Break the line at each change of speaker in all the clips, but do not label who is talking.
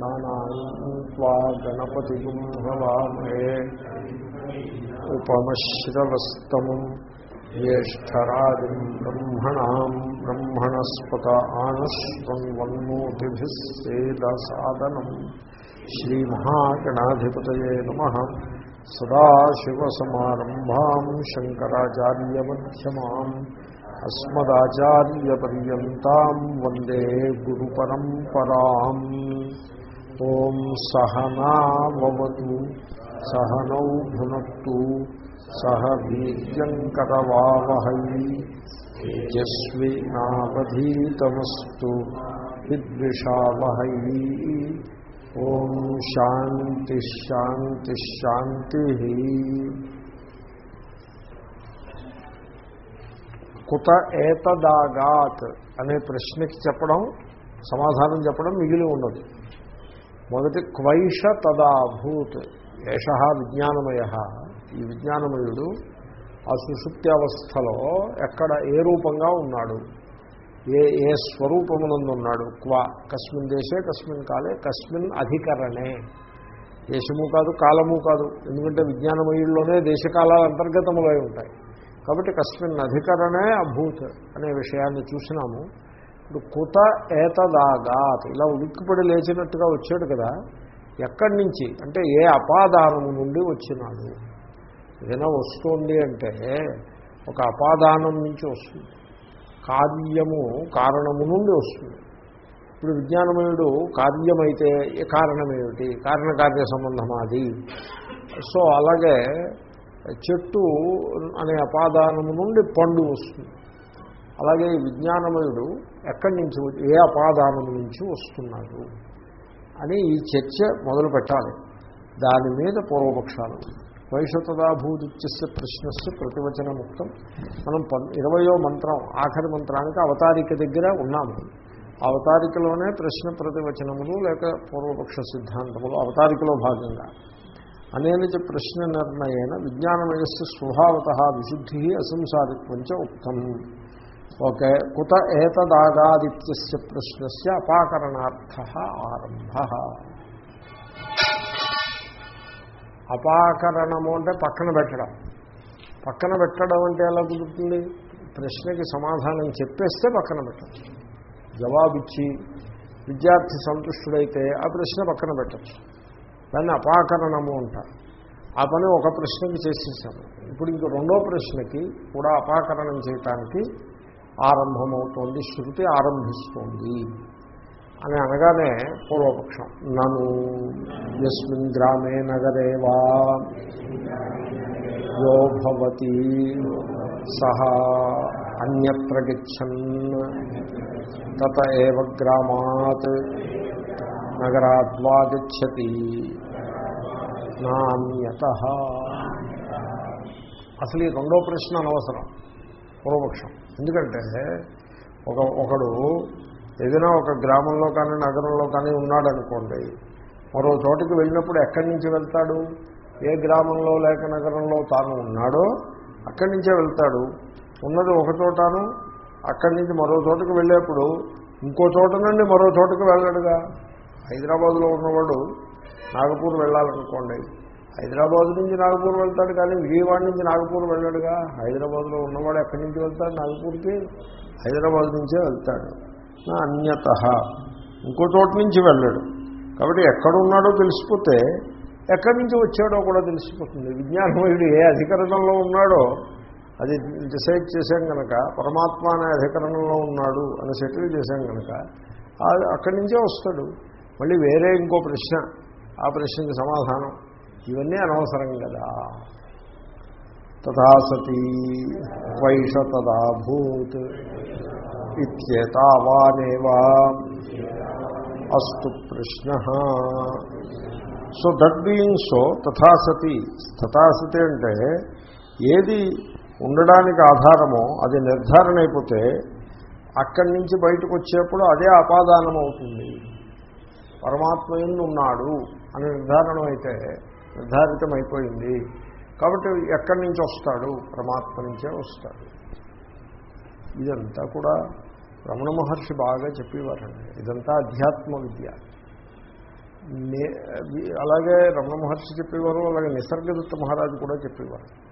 गणानान्त्वा गणपतिगुं हवामहे उपमश्रवस्तमम् ज्येष्ठराजम् ब्रह्मणाम् ब्रह्मणस्पत आनश्वन्वन्मोतिभिः सेदसादनम् श्रीमहागणाधिपतये नमः सदाशिवसमारम्भाम् शङ्कराचार्यमध्यमाम् अस्मदाचार्यपर्यन्ताम् वन्दे गुरुपरम्पराम् ఓం సహనావతు సహనౌ భునత్తు సహ వీర్యంకరవావహై తేజస్వి నావధీతమస్తు విద్విషావహై. ఓం శాంతి శాంతి శాంతి. కుత ఏతదాగాత్ అనే ప్రశ్నకి చెప్పడం సమాధానం చెప్పడం మిగిలి ఉన్నది మొదటి క్వైష తదాభూత్ ఏష విజ్ఞానమయ. ఈ విజ్ఞానమయుడు ఆ సుషుప్త్యవస్థలో ఎక్కడ ఏ రూపంగా ఉన్నాడు? ఏ ఏ స్వరూపమునందు ఉన్నాడు క్వ కస్మిన్ దేశే కస్మిన్ కాలే కస్మిన్ అధికరణే. దేశము కాదు కాలము కాదు. ఎందుకంటే విజ్ఞానమయుల్లోనే దేశకాలాలు అంతర్గతములై ఉంటాయి. కాబట్టి కస్మిన్ అధికరణే అభూత్ అనే విషయాన్ని చూసినాము. ఇప్పుడు కుత ఏతదాగాత్. ఇలా ఉలిక్కిపడి లేచినట్టుగా వచ్చాడు కదా ఎక్కడి నుంచి? అంటే ఏ అపాదానము నుండి వచ్చినాడు? ఏదైనా వస్తుంది అంటే ఒక అపాదానం నుంచి వస్తుంది. కార్యము కారణము నుండి వస్తుంది. ఇప్పుడు విజ్ఞానమయుడు కార్యమైతే కారణమేమిటి? కారణకార్య సంబంధం అది? సో అలాగే చెట్టు అనే అపాదానము నుండి పండు వస్తుంది. అలాగే విజ్ఞానమయుడు ఎక్కడి నుంచి ఏ అపాదానం నుంచి వస్తున్నాడు అని ఈ చర్చ మొదలు పెట్టాలి. దాని మీద పూర్వపక్షాలు. వైషతదాభూతిత్యస్య ప్రశ్నస్సు ప్రతివచన ముక్తం మనం ఇరవయో మంత్రం ఆఖరి మంత్రానికి అవతారిక దగ్గర ఉన్నాము. అవతారికలోనే ప్రశ్న ప్రతివచనములు లేక పూర్వపక్ష సిద్ధాంతములు అవతారికలో భాగంగా. అనేనచ ప్రశ్న నిర్ణయన విజ్ఞానమయస్సు స్వభావత విశుద్ధి అసంసారిత్వం చ ఉక్తం. ఓకే. కుత ఏతదాగాదిత్య ప్రశ్నస్య అపాకరణార్థ ఆరంభ. అపాకరణము అంటే పక్కన పెట్టడం. పక్కన పెట్టడం అంటే ఎలా కుదురుతుంది? ప్రశ్నకి సమాధానం చెప్పేస్తే పక్కన పెట్టచ్చు. జవాబిచ్చి విద్యార్థి సంతుష్టుడైతే ఆ ప్రశ్న పక్కన పెట్టచ్చు. దాన్ని అపాకరణము అంటారు. ఆ పని ఒక ప్రశ్నకి చేసేసాము. ఇప్పుడు ఇంక రెండో ప్రశ్నకి కూడా అపాకరణం చేయటానికి ఆరంభమవుతోంది శృతి ఆరంభిస్తోంది అని అనగానే పూర్వపక్షం నను ఎస్మిన్ గ్రామే నగరేవా యో భవతి సహా అన్యత్ర గచ్చన్ తత ఏవ గ్రామాత్ నగరాద్వా గచ్చతి నాణ్యత అసలు ఈ రెండో ప్రశ్న అనవసరం పూర్వపక్షం. ఎందుకంటే ఒక ఒకడు ఏదైనా ఒక గ్రామంలో కానీ నగరంలో కానీ ఉన్నాడనుకోండి మరో చోటికి వెళ్ళినప్పుడు ఎక్కడి నుంచి వెళ్తాడు? ఏ గ్రామంలో లేక నగరంలో తాను ఉన్నాడో అక్కడి నుంచే వెళ్తాడు. ఉన్నది ఒక చోటను అక్కడి నుంచి మరో చోటకు వెళ్ళేప్పుడు ఇంకో చోట నుండి మరో చోటకు వెళ్ళాడుగా. హైదరాబాద్లో ఉన్నవాడు నాగపూర్ వెళ్ళాలనుకోండి హైదరాబాద్ నుంచి నాగపూర్ వెళ్తాడు కానీ విజయవాడ నుంచి నాగపూర్ వెళ్ళాడుగా. హైదరాబాద్లో ఉన్నవాడు ఎక్కడి నుంచి వెళ్తాడు? నాగపూర్కి. హైదరాబాద్ నుంచే వెళ్తాడు. అన్యత. ఇంకో చోటు నుంచి వెళ్ళాడు. కాబట్టి ఎక్కడున్నాడో తెలిసిపోతే ఎక్కడి నుంచి వచ్చాడో కూడా తెలిసిపోతుంది. విజ్ఞానమయుడు ఏ అధికరణంలో ఉన్నాడో అది డిసైడ్ చేశాం కనుక పరమాత్మ అనే అధికరణంలో ఉన్నాడు అని సెటిల్ చేశాం కనుక అక్కడి నుంచే వస్తాడు. మళ్ళీ వేరే ఇంకో ప్రశ్న. ఆ ప్రశ్నకి సమాధానం. ఇవన్నీ అనవసరం కదా. తథా సతీ వైష తదాభూత్ ఇత్యేతావానేవా అస్తు ప్రశ్న. సో దట్ బీయింగ్ సో తథాసతి తథాసతి అంటే ఏది ఉండడానికి ఆధారమో అది నిర్ధారణ అయిపోతే అక్కడి నుంచి బయటకు వచ్చేప్పుడు అదే అపాదానం అవుతుంది పరమాత్మ ఉన్నాడు అని నిర్ధారణ అయితే నిర్ధారితం అయిపోయింది కాబట్టి ఎక్కడి నుంచి వస్తాడు? పరమాత్మ నుంచే వస్తాడు. ఇదంతా కూడా రమణ మహర్షి బాగా చెప్పేవారండి. ఇదంతా అధ్యాత్మ విద్య. నే- అలాగే రమణ మహర్షి చెప్పేవారు అలాగే నిసర్గదత్త మహారాజు కూడా చెప్పేవారు.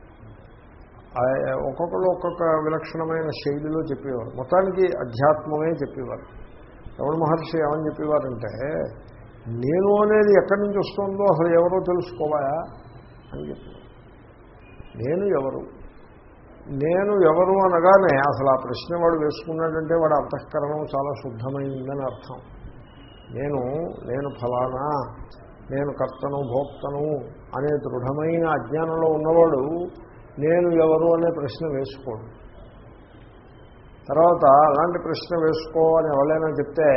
ఒక్కొక్కరు ఒక్కొక్క విలక్షణమైన శైలిలో చెప్పేవారు. మొత్తానికి అధ్యాత్మమే చెప్పేవారు. రమణ మహర్షి ఏమని చెప్పేవారంటే నేను అనేది ఎక్కడి నుంచి వస్తుందో అసలు ఎవరో తెలుసుకోవాలా అని చెప్పేవారు నేను ఎవరు? నేను ఎవరు అనగానే అసలు ఆ ప్రశ్న వాడు వేసుకున్నాడంటే వాడు అంతఃకరణం చాలా శుద్ధమైందని అర్థం. నేను నేను ఫలానా నేను కర్తను భోక్తను అనే దృఢమైన అజ్ఞానంలో ఉన్నవాడు నేను ఎవరు అనే ప్రశ్న వేసుకోడు. తర్వాత అలాంటి ప్రశ్న వేసుకో అని ఎవరైనా చెప్తే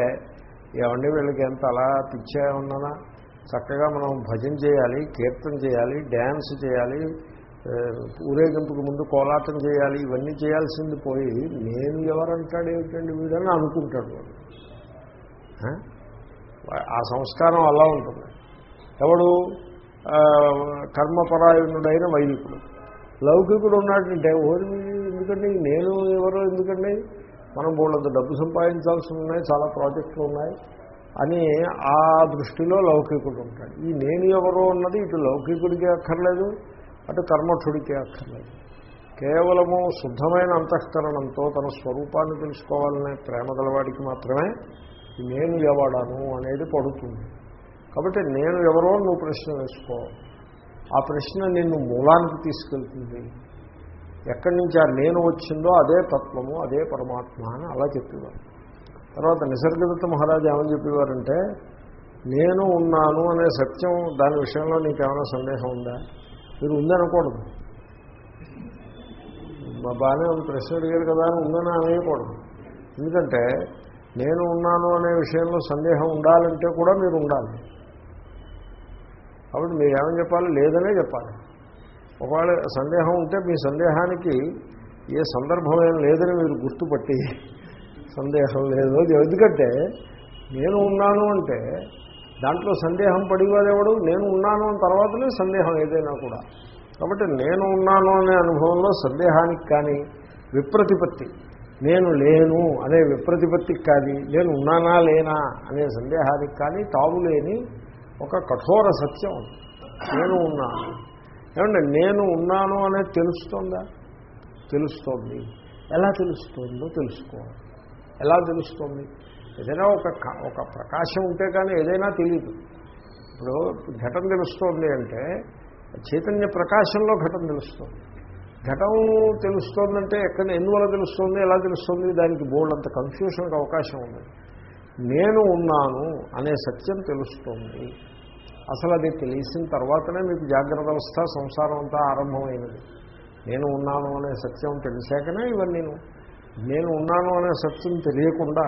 ఏమండి వీళ్ళకి ఎంత అలా పిచ్చా ఉన్నానా చక్కగా మనం భజన చేయాలి కీర్తన చేయాలి డ్యాన్స్ చేయాలి ఊరేగింపుకు ముందు కోలాటం చేయాలి ఇవన్నీ చేయాల్సింది పోయి నేను ఎవరంటాడు ఏమిటండి వీడని అనుకుంటాడు వాడు. ఆ? సంస్కారం అలా ఉంటుంది. ఎవడు? కర్మపరాయణుడైన వైదికుడు. లౌకికుడు ఉన్నాడంటే ఓరి ఎందుకండి? నేను ఎవరో ఎందుకండి? మనం బోళ్ళంత డబ్బు సంపాదించాల్సి ఉన్నాయి చాలా ప్రాజెక్టులు ఉన్నాయి అని ఆ దృష్టిలో లౌకికుడు ఉంటాడు. ఈ నేను ఎవరో అన్నది ఇటు లౌకికుడికి అక్కర్లేదు అటు కర్మఠుడికి అక్కర్లేదు. కేవలము శుద్ధమైన అంతఃకరణంతో తన స్వరూపాన్ని తెలుసుకోవాలనే ప్రేమ గలవాడికి మాత్రమే నేను ఎవడను అనేది పడుతుంది. కాబట్టి నేను ఎవరో నువ్వు ప్రశ్న వేసుకో. ఆ ప్రశ్న నిన్ను మూలానికి తీసుకెళ్తుంది. ఎక్కడి నుంచి ఆ నేను వచ్చిందో అదే తత్వము అదే పరమాత్మ అని అలా చెప్పేవారు. తర్వాత నిసర్గదత్త మహారాజు ఏమని చెప్పేవారంటే నేను ఉన్నాను అనే సత్యం దాని విషయంలో నీకేమైనా సందేహం ఉందా? మీరు ఉందనకూడదు. మా బాగానే ఉంది ప్రశ్న అడిగారు కదా అని ఉందని అనేయకూడదు ఎందుకంటే నేను ఉన్నాను అనే విషయంలో సందేహం ఉండాలంటే కూడా మీరు ఉండాలి. కాబట్టి మీరు ఏమని చెప్పాలి? లేదనే చెప్పాలి. ఒకవేళ సందేహం ఉంటే మీ సందేహానికి ఏ సందర్భమేం లేదని మీరు గుర్తుపట్టి సందేహం లేదు ఎందుకంటే నేను ఉన్నాను అంటే దాంట్లో సందేహం పడివాడెవడు నేను ఉన్నాను అని తర్వాతనే సందేహం ఏదైనా కూడా. కాబట్టి నేను ఉన్నాను అనే అనుభవంలో సందేహానికి కానీ విప్రతిపత్తి నేను లేను అనే విప్రతిపత్తికి కానీ నేను ఉన్నానా లేనా అనే సందేహానికి కానీ తావులేని ఒక కఠోర సత్యం. నేను ఉన్నాను. ఏమంటే నేను ఉన్నాను అనేది తెలుస్తోందా? తెలుస్తోంది. ఎలా తెలుస్తుందో తెలుసుకోవాలి. ఎలా తెలుస్తుంది? ఏదైనా ఒక క- ఒక ప్రకాశం ఉంటే కానీ ఏదైనా తెలియదు ఇప్పుడు ఘటన తెలుస్తోంది అంటే చైతన్య ప్రకాశంలో ఘటన తెలుస్తుంది. ఘటం తెలుస్తోందంటే ఎక్కడ ఎందువల్ల తెలుస్తుంది ఎలా తెలుస్తుంది? దానికి బోల్డ్ అంత కన్ఫ్యూషన్కి అవకాశం ఉంది. నేను ఉన్నాను అనే సత్యం తెలుస్తుంది. అసలు అది తెలిసిన తర్వాతనే మీకు జాగ్రత్త అవస్థ సంసారం అంతా ఆరంభమైనది. నేను ఉన్నాను అనే సత్యం తెలిసాకనే ఇవన్నీ నేను ఉన్నాను అనే సత్యం తెలియకుండా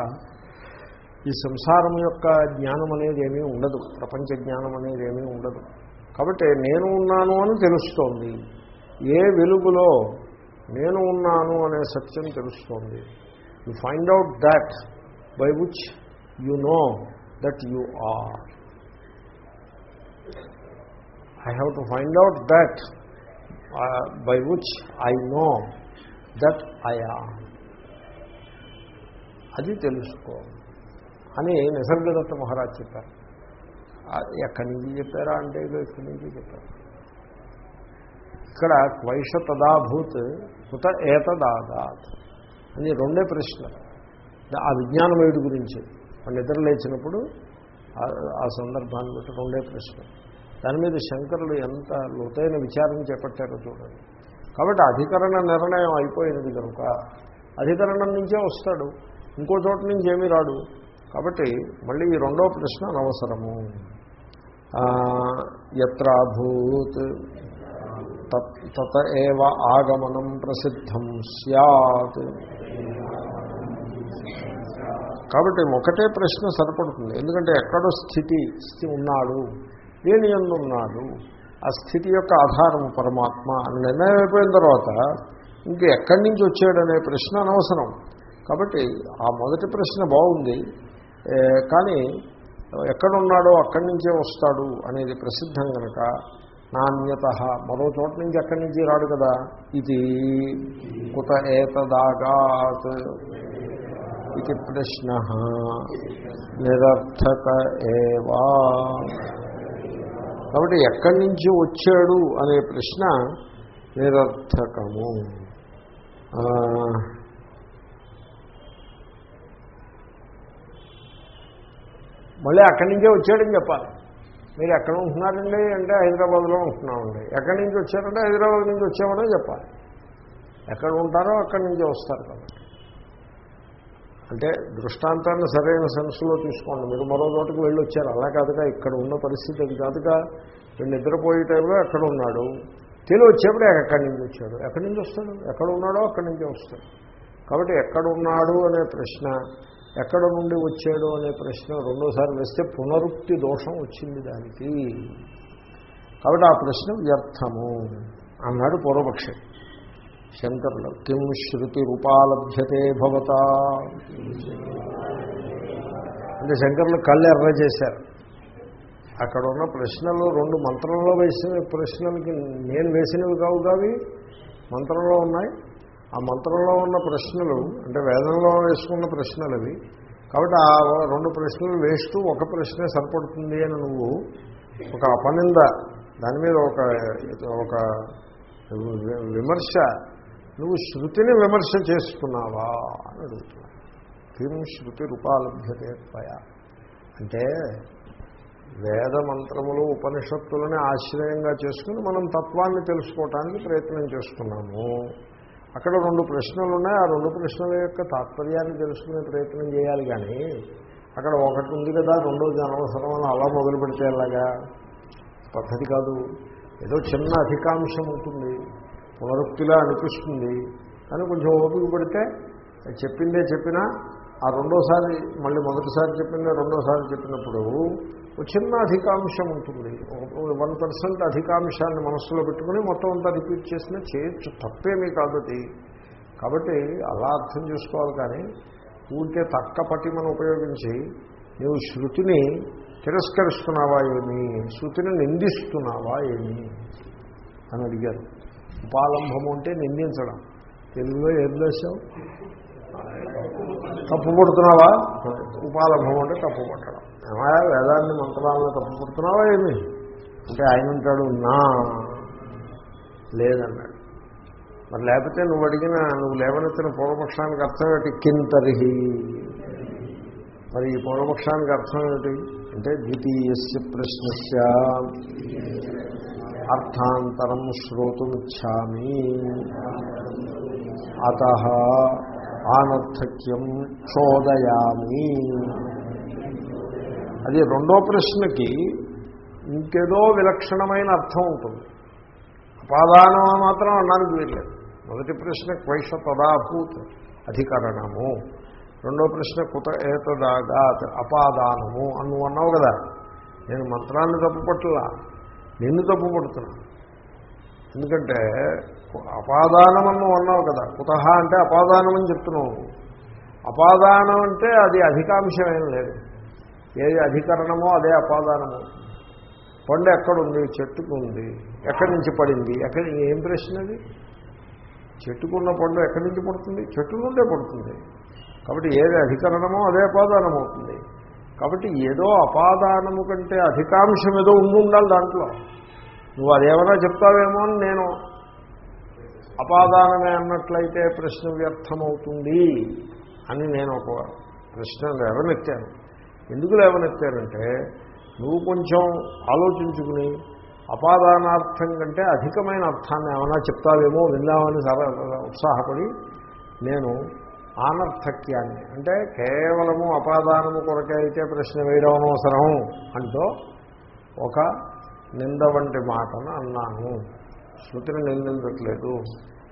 ఈ సంసారం యొక్క జ్ఞానం అనేది ఏమీ ఉండదు. ప్రపంచ జ్ఞానం అనేది ఏమీ ఉండదు. కాబట్టి నేను ఉన్నాను అని తెలుస్తోంది. ఏ వెలుగులో నేను ఉన్నాను అనే సత్యం తెలుస్తోంది. You find out that by which you know that you are I have to find out that by which I know that I are అది తెలుసుకో అని నిసర్గదత్త మహారాజ్ చెప్పారు. ఎక్కడి నుంచి చెప్పారా అంటే ఇదో ఇక్కడి నుంచి చెప్పారు. ఇక్కడ క్వైష తదాభూత్ కుత ఏతదాదాత్ అని రెండే ప్రశ్న ఆ విజ్ఞానమయుడి గురించి. వాళ్ళు నిద్ర లేచినప్పుడు ఆ- ఆ సందర్భాన్ని బట్టి రెండే ప్రశ్న దాని మీద శంకరులు ఎంత లోతైన విచారం చేపట్టారో చూడండి. కాబట్టి అధికరణ నిర్ణయం అయిపోయినది కనుక అధికరణం నుంచే వస్తాడు ఇంకో చోట నుంచి ఏమీ రాడు. కాబట్టి మళ్ళీ ఈ రెండో ప్రశ్న అనవసరము. ఎత్రాభూత్ యత్రాభూత్ తత్- తత ఏవ ఆగమనం ప్రసిద్ధం సత్ కాబట్టి ఒకటే ప్రశ్న సరిపడుతుంది. ఎందుకంటే ఎక్కడో స్థితి ఉన్నాడు. నేను ఎందు ఆ స్థితి యొక్క ఆధారం పరమాత్మ అని నిర్ణయం అయిపోయిన తర్వాత ఇంక ఎక్కడి నుంచి వచ్చాడనే ప్రశ్న అనవసరం. కాబట్టి ఆ మొదటి ప్రశ్న బాగుంది. కానీ ఎక్కడున్నాడో అక్కడి నుంచే వస్తాడు అనేది ప్రసిద్ధం కనుక నాణ్యత మరో చోట నుంచి ఎక్కడి నుంచి రాడు కదా? ఇది కుత ఏతదాగాత్ ఇది ప్రశ్న నిరర్థక ఏవా కాబట్టి ఎక్కడి నుంచి వచ్చాడు అనే ప్రశ్న నిరర్థకము. మళ్ళీ అక్కడి నుంచే వచ్చాడని చెప్పాలి. మీరు ఎక్కడ ఉంటున్నారండి అంటే హైదరాబాద్లో ఉంటున్నామండి. ఎక్కడి నుంచి వచ్చారంటే హైదరాబాద్ నుంచి వచ్చామనే చెప్పాలి. ఎక్కడ ఉంటారో అక్కడి నుంచి వస్తారు కాబట్టి అంటే దృష్టాంతాన్ని సరైన సెన్స్లో తీసుకోండి. మీరు మరో చోటకి వెళ్ళి వచ్చారు అలా కాదుగా ఇక్కడ ఉన్న పరిస్థితి అది కాదుగా. వీళ్ళు నిద్రపోయే టైంలో ఎక్కడ ఉన్నాడు? తెలివి వచ్చేప్పుడే ఎక్కడి నుంచి వచ్చాడు? ఎక్కడి నుంచి వస్తాడు? ఎక్కడ ఉన్నాడో అక్కడి నుంచే వస్తాడు. కాబట్టి ఎక్కడ ఉన్నాడు అనే ప్రశ్న ఎక్కడ నుండి వచ్చాడు అనే ప్రశ్న రెండోసారి వేస్తే పునరుక్తి దోషం వచ్చింది దానికి. కాబట్టి ఆ ప్రశ్న వ్యర్థము అన్నాడు పూర్వపక్షి. శంకరులు కిం శృతి రూపాలభ్యతే భవత. అంటే శంకరులు కళ్ళు ఎర్ర చేశారు. అక్కడ ఉన్న ప్రశ్నలు రెండు మంత్రంలో వేసిన ప్రశ్నలకి నేను వేసినవి కావు కావి మంత్రంలో ఉన్నాయి. ఆ మంత్రంలో ఉన్న ప్రశ్నలు అంటే వేదంలో వేసుకున్న ప్రశ్నలు అవి కాబట్టి ఆ రెండు ప్రశ్నలు వేస్తూ ఒక ప్రశ్నే సరిపడుతుంది అని నువ్వు ఒక అపనింద దాని మీద ఒక ఒక విమర్శ నువ్వు శృతిని విమర్శ చేస్తున్నావా అని అడుగుతున్నావు కిం శృతి రూపాలభ్యతే త్వయ. అంటే వేద మంత్రములు ఉపనిషత్తులని ఆశ్రయంగా చేసుకుని మనం తత్వాన్ని తెలుసుకోవటానికి ప్రయత్నం చేస్తున్నాము. అక్కడ రెండు ప్రశ్నలు ఉన్నాయి ఆ రెండు ప్రశ్నల యొక్క తాత్పర్యాన్ని తెలుసుకునే ప్రయత్నం చేయాలి కానీ అక్కడ ఒకటి ఉంది కదా రెండోది అనవసరం అని అలా మొదలు పెడితే ఎలాగా? పద్ధతి కాదు. ఏదో చిన్న అధికాంశం ఉంటుంది. పునరుక్తిలా అనిపిస్తుంది. కానీ కొంచెం ఓపిక పడితే చెప్పిందే చెప్పినా ఆ రెండోసారి మళ్ళీ మొదటిసారి చెప్పిందే రెండోసారి చెప్పినప్పుడు ఒక చిన్న అధికాంశం ఉంటుంది. వన్ పర్సెంట్ అధికాంశాన్ని మనస్సులో పెట్టుకుని మొత్తం అంతా రిపీట్ చేసినా చేయొచ్చు. తప్పేమీ కాదు అది. కాబట్టి అలా అర్థం చేసుకోవాలి కానీ ఊరికే తక్క పటిమను ఉపయోగించి నువ్వు శృతిని తిరస్కరిస్తున్నావా ఏమి? శృతిని నిందిస్తున్నావా ఏమి? అని అడిగారు. ఉపాలంభము అంటే నిందించడం. తెలుగులో ఏం చేసావు తప్పు పడుతున్నావా? ఉపాలంభం అంటే తప్పు పట్టడం. ఏమయా వేదాన్ని మంత్రాలను తప్పు పడుతున్నావా ఏమి? అంటే ఆయన ఉంటాడు నా లేదన్నాడు. మరి లేకపోతే నువ్వు అడిగిన నువ్వు లేవనెత్తిన పూర్వపక్షానికి అర్థం ఏంటి కింతరిహి. మరి ఈ పూర్వపక్షానికి అర్థం ఏమిటి? అంటే ద్వితీయస్య ప్రశ్నస్య. అర్థాంతరం శ్రోతుమిచ్చామి. అత ఆనర్థక్యం చోదయామి అది రెండో ప్రశ్నకి ఇంకేదో విలక్షణమైన అర్థం ఉంటుంది. అపాదానం మాత్రం అనడానికి వీల్లేదు. మొదటి ప్రశ్న క్వైష తదాభూత్ అధికరణము. రెండో ప్రశ్న కుత ఏతదాగా అపాదానము అని అన్నావు కదా. నేను మంత్రాన్ని తప్పుపట్టలా నిన్ను తప్పు తప్పుపడుతున్నా ఎందుకంటే అపాదానం అన్న అన్నావు కదా కుతహ అంటే అపాదానం అని చెప్తున్నావు. అపాదానం అంటే అది అధికాంశం ఏం లేదు. ఏది అధికరణమో అదే అపాదానము. పండు ఎక్కడుంది? చెట్టుకు ఉంది ఎక్కడి నుంచి పడింది? ఎక్కడి ఏం ప్రశ్న అది? చెట్టుకున్న పండు ఎక్కడి నుంచి పడుతుంది? చెట్టు నుండే పడుతుంది. కాబట్టి ఏది అధికరణమో అదే అపాదానం అవుతుంది కాబట్టి ఏదో అపాదానము కంటే అధికాంశం ఏదో ఉండి ఉండాలి దాంట్లో. నువ్వు అదేమైనా చెప్తావేమో అని నేను అపాదానమే అన్నట్లయితే ప్రశ్న వ్యర్థమవుతుంది అని నేను ఒక ప్రశ్న లేవనెత్తాను. ఎందుకు లేవనెత్తానంటే నువ్వు కొంచెం ఆలోచించుకుని అపాదానార్థం కంటే అధికమైన అర్థాన్ని ఏమైనా చెప్తావేమో విందామని సర ఉత్సాహపడి నేను ఆనర్థక్యాన్ని అంటే కేవలము అపాదానము కొరకే అయితే ప్రశ్న వేయడం అనవసరం అంటూ ఒక నింద వంటి మాటను అన్నాను. శృతిని నిందించట్లేదు.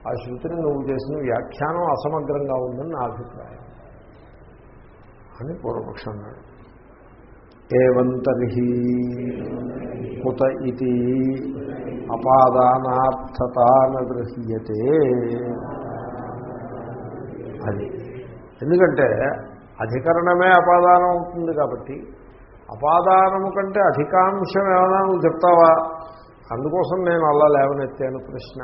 ఆ శృతిని నువ్వు చేసిన వ్యాఖ్యానం అసమగ్రంగా ఉందని నా అభిప్రాయం. అని పూర్వపక్షం అన్నాడు. ఏవంతర్హి కుత ఇది అపాదానార్థత గృహ్యతే అది. ఎందుకంటే అధికరణమే అపాదానం అవుతుంది కాబట్టి అపాదానము కంటే అధికాంశం ఏమైనా నువ్వు చెప్తావా? అందుకోసం నేను అలా లేవనెత్తాను ప్రశ్న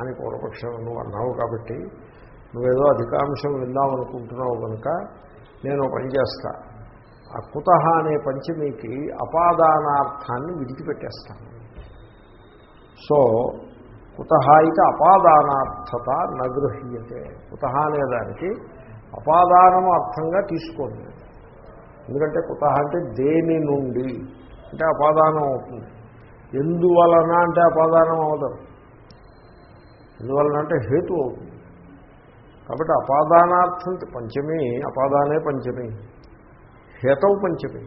అని పూర్వపక్షం నువ్వు అన్నావు కాబట్టి నువ్వేదో అధికాంశం విందామనుకుంటున్నావు కనుక నేను పని చేస్తా. ఆ కుత అనే పంచమీకి అపాదానార్థాన్ని విడిచిపెట్టేస్తాను. సో కుత ఇక అపాదానార్థత నగృహ్యతే కుత అనే దానికి అపాదానము అర్థంగా తీసుకోండి. ఎందుకంటే కుత అంటే దేని నుండి? అంటే అపాదానం అవుతుంది. ఎందువలన అంటే అపాదానం అవదు. ఎందువలన అంటే హేతు అవుతుంది. కాబట్టి అపాదానార్థం పంచమి అపాదానే పంచమి. హేతవు పంచమి.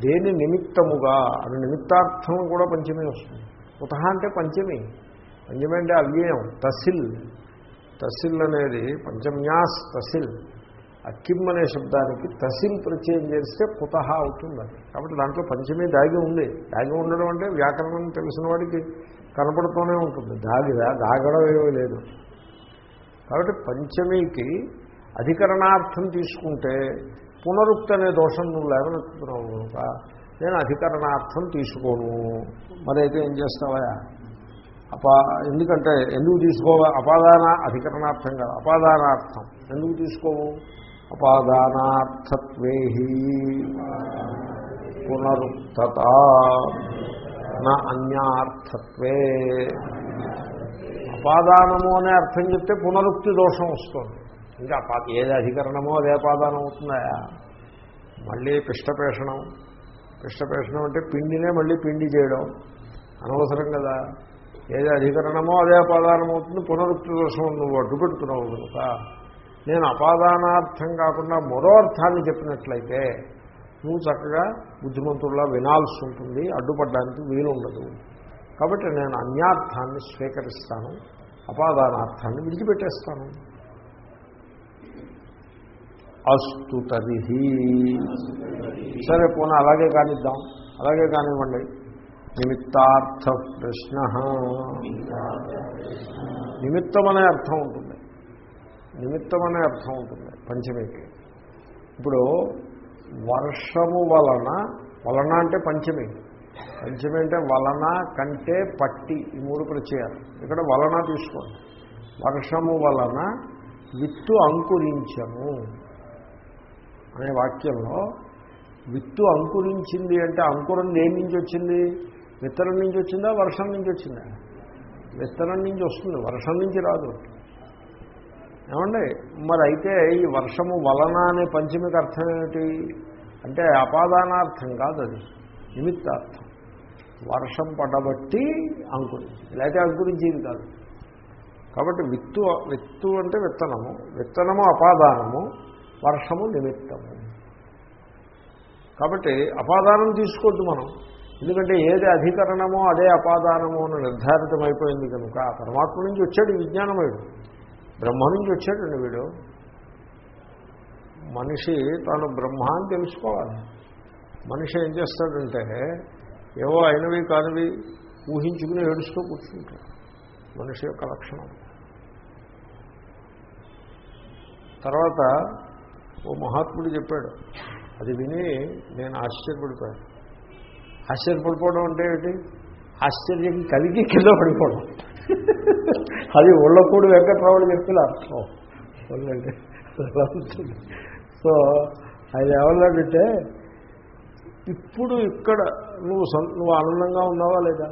దేని నిమిత్తముగా? అని నిమిత్తార్థం కూడా పంచమే వస్తుంది. కుత అంటే పంచమి. పంచమి అంటే అవ్యయం తసిల్. తసిల్ అనేది పంచమ్యాస్ తసిల్. అక్కిమ్ అనే శబ్దానికి తసిల్ ప్రత్యయం చేస్తే కుతహ అవుతుంది అది కాబట్టి దాంట్లో పంచమి దాగి ఉంది. దాగి ఉండడం అంటే వ్యాకరణం తెలిసిన వాడికి కనపడుతూనే ఉంటుంది. దాగిదా దాగడం ఏమీ లేదు. కాబట్టి పంచమికి అధికరణార్థం తీసుకుంటే పునరుక్తి అనే దోషం నువ్వు లేవనెత్తుతున్నావు కనుక నేను అధికరణార్థం తీసుకోను. మరైతే ఏం చేస్తావా? అపా ఎందుకంటే ఎందుకు తీసుకోవా? అపాదాన అధికరణార్థం కాదు. అపాదానార్థం. ఎందుకు తీసుకోవు? అపాదానార్థత్వే పునరుక్త నా అన్యార్థత్వే. అపాదానము అనే అర్థం చెప్తే పునరుక్తి దోషం వస్తుంది. ఇంకా అపా ఏది అధికరణమో అదే అపాదానం అవుతుందా? మళ్ళీ పిష్టపేషణం. పిష్టపేషణం అంటే పిండినే మళ్ళీ పిండి చేయడం. అనవసరం కదా. ఏది అధికరణమో అదే అపాదానం అవుతుంది పునరుక్తి దోషం నువ్వు అడ్డు పెడుతున్నావు కనుక. నేను అపాదానార్థం కాకుండా మరో అర్థాన్ని చెప్పినట్లయితే నువ్వు చక్కగా బుద్ధిమంతుల్లా వినాల్సి ఉంటుంది అడ్డుపడడానికి వీలుండదు. కాబట్టి నేను అన్యార్థాన్ని స్వీకరిస్తాను అపాదానార్థాన్ని విడిచిపెట్టేస్తాను. అస్తు తరిహి సరే పోనీ అలాగే కానిద్దాం. అలాగే కానివ్వండి. నిమిత్తార్థ ప్రశ్న. నిమిత్తం అనే అర్థం ఉంటుంది. నిమిత్తం అనే అర్థం ఉంటుంది పంచమికి. ఇప్పుడు వర్షము వలన వలన అంటే పంచమి. పంచమి అంటే వలన కంటే పట్టి ఈ మూడు ప్రత్యయాలు. ఇక్కడ వలన తీసుకోండి. వర్షము వలన విత్తు అంకురించము. అనే వాక్యంలో విత్తు అంకురించింది అంటే అంకురం దేని నుంచి వచ్చింది? విత్తనం నుంచి వచ్చిందా? వర్షం నుంచి వచ్చిందా? విత్తనం నుంచి వస్తుంది వర్షం నుంచి రాదు. ఏమండి? మరి అయితే ఈ వర్షము వలన అనే పంచమికి అర్థం ఏమిటి? అంటే అపాదానార్థం కాదు అది నిమిత్తార్థం. వర్షం పడబట్టి అంకురించింది. లేకపోతే అంకురించింది కాదు. కాబట్టి విత్తు విత్తు అంటే విత్తనము. విత్తనము అపాదానము. వర్షము నిమిత్తము. కాబట్టి అపాదానం తీసుకోవద్దు మనం. ఎందుకంటే ఏది అధికరణమో అదే అపాదానమో అని నిర్ధారితమైపోయింది కనుక పరమాత్మ నుంచి వచ్చాడు విజ్ఞానమయుడు బ్రహ్మ నుంచి వచ్చాడండి వీడు. మనిషి తాను బ్రహ్మ అని తెలుసుకోవాలి. మనిషి ఏం చేస్తాడంటే ఏవో అయినవి కానివి ఊహించుకుని ఏడుస్తూ కూర్చుంటాడు. మనిషి యొక్క లక్షణం. తర్వాత ఓ మహాత్ముడు చెప్పాడు. అది విని నేను ఆశ్చర్యపడిపోయాను. ఆశ్చర్యపడిపోవడం అంటే ఏంటి ఆశ్చర్యం కలిగి కింద పడిపోవడం. అది ఒళ్ళపూడి వెంకట్రావుడు చెప్పిన అర్థం. సో అది ఎవరంటే ఇప్పుడు ఇక్కడ నువ్వు నువ్వు ఆనందంగా ఉన్నావా లేదా?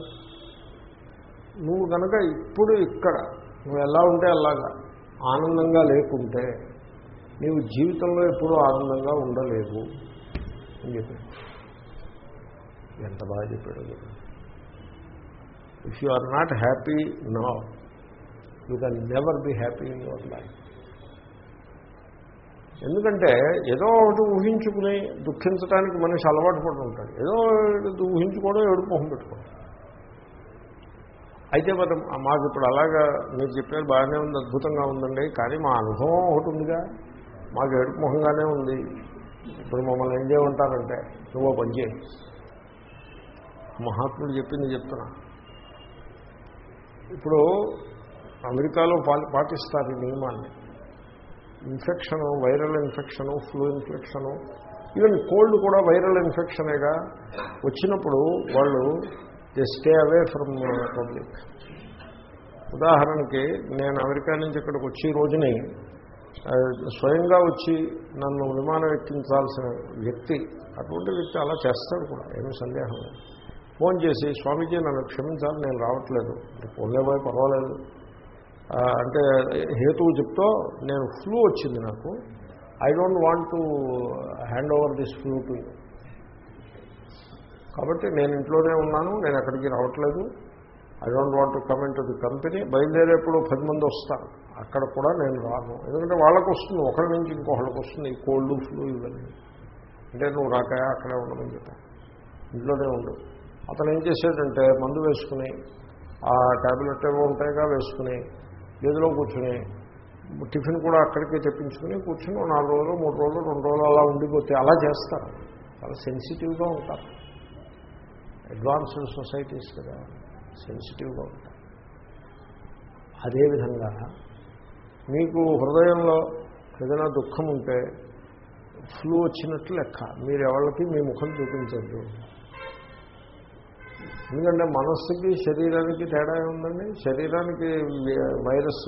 నువ్వు కనుక ఇప్పుడు ఇక్కడ నువ్వు ఎలా ఉంటే అలాగా? ఆనందంగా లేకుంటే నీవు జీవితంలో ఎప్పుడూ ఆనందంగా ఉండలేవు అని చెప్పాడు. ఎంత బాగా చెప్పాడు if you are not happy no you can never be happy in your life ఎందుకంటే ఏదో ఒకటి ఊహించుకుని దుఃఖించడానికి మనిషి అలవాటు పడి ఉంటాడు. ఏదో ఊహించుకోవడం ఏడుపు మొహం పెట్టుకోవడం అయితే మరి మాకు ఇప్పుడు అలాగా మీరు చెప్పారు బాగానే ఉంది అద్భుతంగా ఉందండి. కానీ మా అనుభవం ఒకటి ఉందిగా. మాకు ఏడుపుముఖంగానే ఉంది. ఇప్పుడు మమ్మల్ని ఏం చేయమంటారంటే నువ్వు పనిచేయి మహాత్ముడు చెప్పింది చెప్తున్నా. ఇప్పుడు అమెరికాలో పాటిస్తారు ఈ నియమాన్ని. Infection viral infection flu infection even cold కూడా వైరల్ ఇన్ఫెక్షనేగా వచ్చినప్పుడు వాళ్ళు they stay away from public. ఉదాహరణకి నేను అమెరికా నుంచి ఇక్కడికి వచ్చే రోజుని స్వయంగా వచ్చి నన్ను విమానం ఎక్కించాల్సిన వ్యక్తి అటువంటి వ్యక్తి అలా చేస్తాడు కూడా ఏమీ సందేహం లేదు. ఫోన్ చేసి స్వామీజీ నన్ను క్షమించాలి నేను రావట్లేదు. ఫోన్లే పోయి పర్వాలేదు. అంటే హేతువు చెప్తో నేను ఫ్లూ వచ్చింది నాకు. I don't want to hand over this flu to కాబట్టి నేను ఇంట్లోనే ఉన్నాను నేను ఎక్కడికి రావట్లేదు. I don't want to comment the company. బయలుదేరేప్పుడు పది మంది వస్తాను అక్కడ కూడా నేను రాను. ఎందుకంటే వాళ్ళకు వస్తుంది ఒకరి నుంచి ఇంకొకళ్ళకి వస్తుంది ఈ కోల్డ్ ఫ్లూ ఇవన్నీ. అంటే నువ్వు రాక అక్కడే ఉండమని చెప్పాను ఇంట్లోనే ఉండు. అతను ఏం చేసేటంటే మందు వేసుకుని ఆ ట్యాబ్లెట్ ఏవో ఉంటాయిగా వేసుకుని గదిలో కూర్చుని టిఫిన్ కూడా అక్కడికే తెప్పించుకుని కూర్చుని నాలుగు రోజులు మూడు రోజులు రెండు రోజులు అలా ఉండిపోతే అలా చేస్తారు. చాలా సెన్సిటివ్గా ఉంటారు. అడ్వాన్స్డ్ సొసైటీస్ కదా సెన్సిటివ్గా ఉంటారు. అదేవిధంగా మీకు హృదయంలో ఏదైనా దుఃఖం ఉంటే ఫ్లూ వచ్చినట్లు లెక్క. మీరు ఎవరికి మీ ముఖం చూపించద్దు. ఎందుకంటే మనస్సుకి శరీరానికి తేడా ఉందండి శరీరానికి వైరస్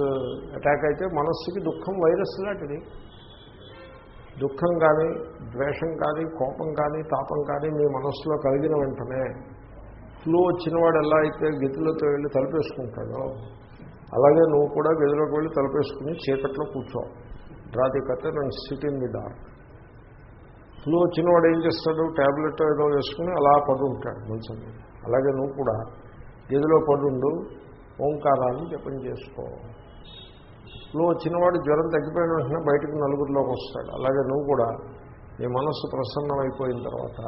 అటాక్ అయితే మనస్సుకి దుఃఖం వైరస్ లాంటిది. దుఃఖం కానీ ద్వేషం కానీ కోపం కానీ తాపం కానీ మీ మనస్సులో కలిగిన వెంటనే ఫ్లూ వచ్చినవాడు ఎలా అయితే గతిలోతో వెళ్ళి తలపేసుకుంటాడో అలాగే నువ్వు కూడా గదిలోకి వెళ్ళి తలపేసుకుని చీకట్లో కూర్చో. Draw the curtain and sit in the dark flu వచ్చినవాడు ఏం చేస్తాడు? ట్యాబ్లెట్ ఏదో వేసుకుని అలా పడు ఉంటాడు మంచం అలాగే నువ్వు కూడా గదిలో పడుండు ఓంకారాన్ని జపం చేసుకో. ఫ్లూ వచ్చినవాడు జ్వరం తగ్గిపోయిన వెంటనే బయటకు నలుగురిలోకి వస్తాడు. అలాగే నువ్వు కూడా నీ మనస్సు ప్రసన్నమైపోయిన తర్వాత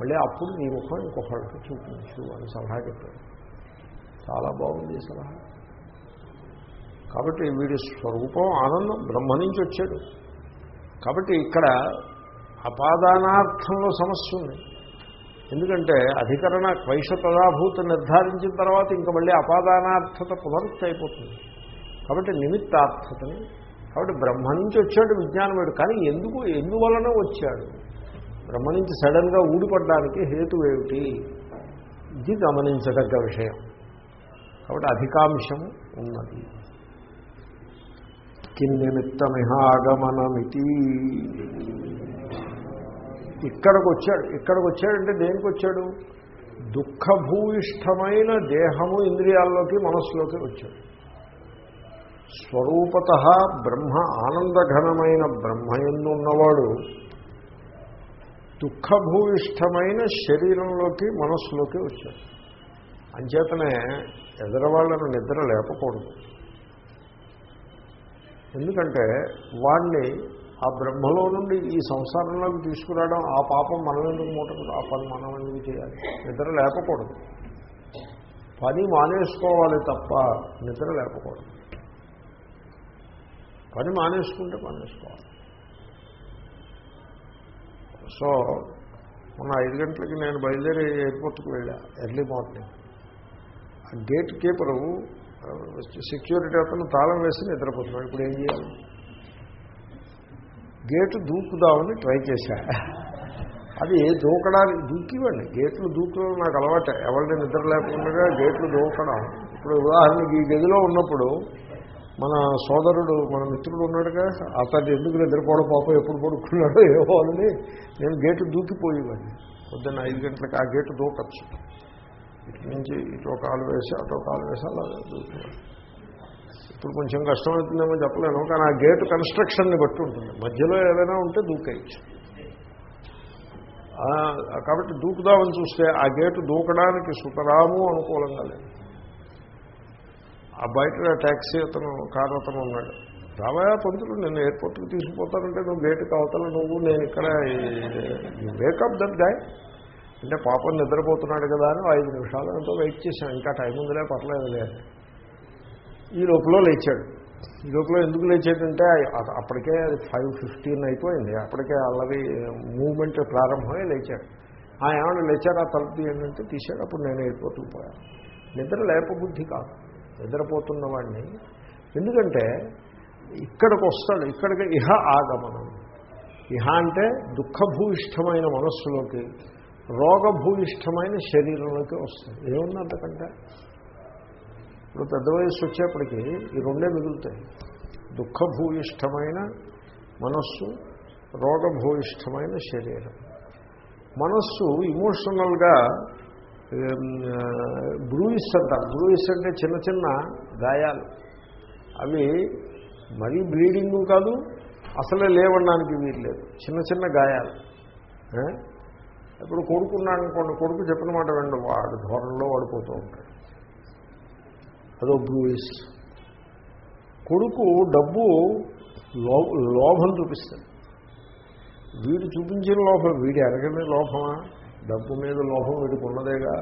మళ్ళీ అప్పుడు నీ ముఖం ఇంకొకళ్ళకి చూపించు అని సలహా చెప్పాడు. చాలా బాగుంది సలహా. కాబట్టి వీడి స్వరూపం ఆనందం బ్రహ్మ నుంచి వచ్చాడు. కాబట్టి ఇక్కడ అపాదానార్థంలో సమస్య ఉంది. ఎందుకంటే అధికరణ వైషతదాభూత నిర్ధారించిన తర్వాత ఇంకా మళ్ళీ అపాదానార్థత పునరుక్తి అయిపోతుంది కాబట్టి నిమిత్తార్థతని కాబట్టి బ్రహ్మ నుంచి వచ్చాడు విజ్ఞానమేడు కానీ ఎందుకు ఎందువలన వచ్చాడు? బ్రహ్మ నుంచి సడన్గా ఊడిపడడానికి హేతు ఏమిటి? ఇది గమనించదగ్గ విషయం. కాబట్టి అధికాంశం ఉన్నది. కిన్నిమిత్తమిహాగమనమితి ఇక్కడికి వచ్చాడు ఇక్కడికి వచ్చాడంటే దేనికి వచ్చాడు దుఃఖభూయిష్టమైన దేహము ఇంద్రియాల్లోకి మనస్సులోకి వచ్చాడు. స్వరూపత బ్రహ్మ ఆనందఘనమైన బ్రహ్మయందు ఉన్నవాడు దుఃఖభూయిష్టమైన శరీరంలోకి మనస్సులోకి వచ్చాడు. అంచేతనే ఎదరవాళ్ళను నిద్ర లేపకూడదు. ఎందుకంటే వాడిని ఆ బ్రహ్మలో నుండి ఈ సంసారంలోకి తీసుకురావడం ఆ పాపం మనం ఎందుకు మూటకూడదు ఆ పని మనం ఎందుకు చేయాలి? నిద్ర లేపకూడదు. పని మానేసుకోవాలి తప్ప నిద్ర లేకపోవడం పని మానేసుకుంటే మానేసుకోవాలి. సో మొన్న ఐదు గంటలకి నేను బయలుదేరి ఎయిర్పోర్ట్కి వెళ్ళా ఎర్లీ మార్నింగ్. ఆ గేట్ కీపరు సెక్యూరిటీ అతను తాళం వేసి నిద్రపోతున్నాడు. ఇప్పుడు ఏం చేయాలి? గేటు దూకుదామని ట్రై చేశా. అది దూకడానికి దూకివ్వండి. గేట్లు దూకడం నాకు అలవాటే. ఎవరిని నిద్ర లేకుండా గేట్లు దూకడం. ఇప్పుడు ఉదాహరణకి ఈ గదిలో ఉన్నప్పుడు మన సోదరుడు మన మిత్రుడు ఉన్నాడుగా అతడు ఎందుకు నిద్రపోవడం పాపం ఎప్పుడు పడుకున్నాడో ఏవో అని నేను గేటు దూకిపోయేవాడిని. పొద్దున్న ఐదు గంటలకు ఆ గేటు దూకచ్చు. ఇటు నుంచి ఇటు ఒక కాలు వేసి అటో కాలు వేసి అలా దూకేవాడు ఇప్పుడు కొంచెం కష్టమవుతుందేమో చెప్పలేను కానీ ఆ గేటు కన్స్ట్రక్షన్ని బట్టి ఉంటుంది. మధ్యలో ఏదైనా ఉంటే దూకేయచ్చు. కాబట్టి దూకుదామని చూస్తే ఆ గేటు దూకడానికి సుతరాము అనుకూలంగా లేదు. ఆ బయట ట్యాక్సీ అతను కారు అతను ఉన్నాడు. రావయా పంతులు నేను ఎయిర్పోర్ట్కి తీసుకుపోతానంటే నువ్వు గేటుకి అవతల నువ్వు నేను ఇక్కడ వేకప్ దట్ గాయ్. అంటే పాపం నిద్రపోతున్నాడు కదా అని ఐదు నిమిషాలు ఎంతో వెయిట్ చేశాను ఇంకా టైం ఉందిలే పర్లేదులే. లేదు ఈ లోపల లేచాడు. ఈ లోపల ఎందుకు లేచాడంటే అప్పటికే అది ఫైవ్ ఫిఫ్టీన్ అయిపోయింది. అప్పటికే అల్లవి మూవ్మెంట్ ప్రారంభమై లేచాడు. ఆ ఏమన్నా లేచాడు? ఆ తలుపు ఏంటంటే తీశాడు అప్పుడు నేను ఎయిర్పోర్ట్కి పోయాను నిద్ర లేపబుద్ధి కాదు. నిద్రపోతున్న వాడిని. ఎందుకంటే ఇక్కడికి వస్తాడు. ఇక్కడికి ఇహ ఆగమనం. ఇహ అంటే దుఃఖభూయిష్టమైన మనస్సులోకి రోగభూయిష్టమైన శరీరంలోకి వస్తుంది. ఏముంది అంతకంటే? ఇప్పుడు పెద్ద వయస్సు వచ్చేప్పటికి ఈ రెండే మిగులుతాయి. దుఃఖభూయిష్టమైన మనస్సు రోగభూయిష్టమైన శరీరం. మనస్సు ఇమోషనల్గా బ్రూయిస్ అంటారు. బ్రూయిస్ అంటే చిన్న చిన్న గాయాలు. అవి మరీ బ్లీడింగ్ కాదు అసలే లేవడానికి వీలు లేదు చిన్న చిన్న గాయాలు. ఇప్పుడు కొడుకున్నాడు అనుకోండి కొడుకు చెప్పిన మాట వెండు వాడు ధోరణిలో వాడిపోతూ ఉంటాడు. అదో బ్రూయిస్ కొడుకు డబ్బు లో లోభం చూపిస్తాడు. వీడు చూపించిన లోపం వీడి ఎరగని లోపమా డబ్బు మీద లోపం వీడికి ఉన్నదేగా?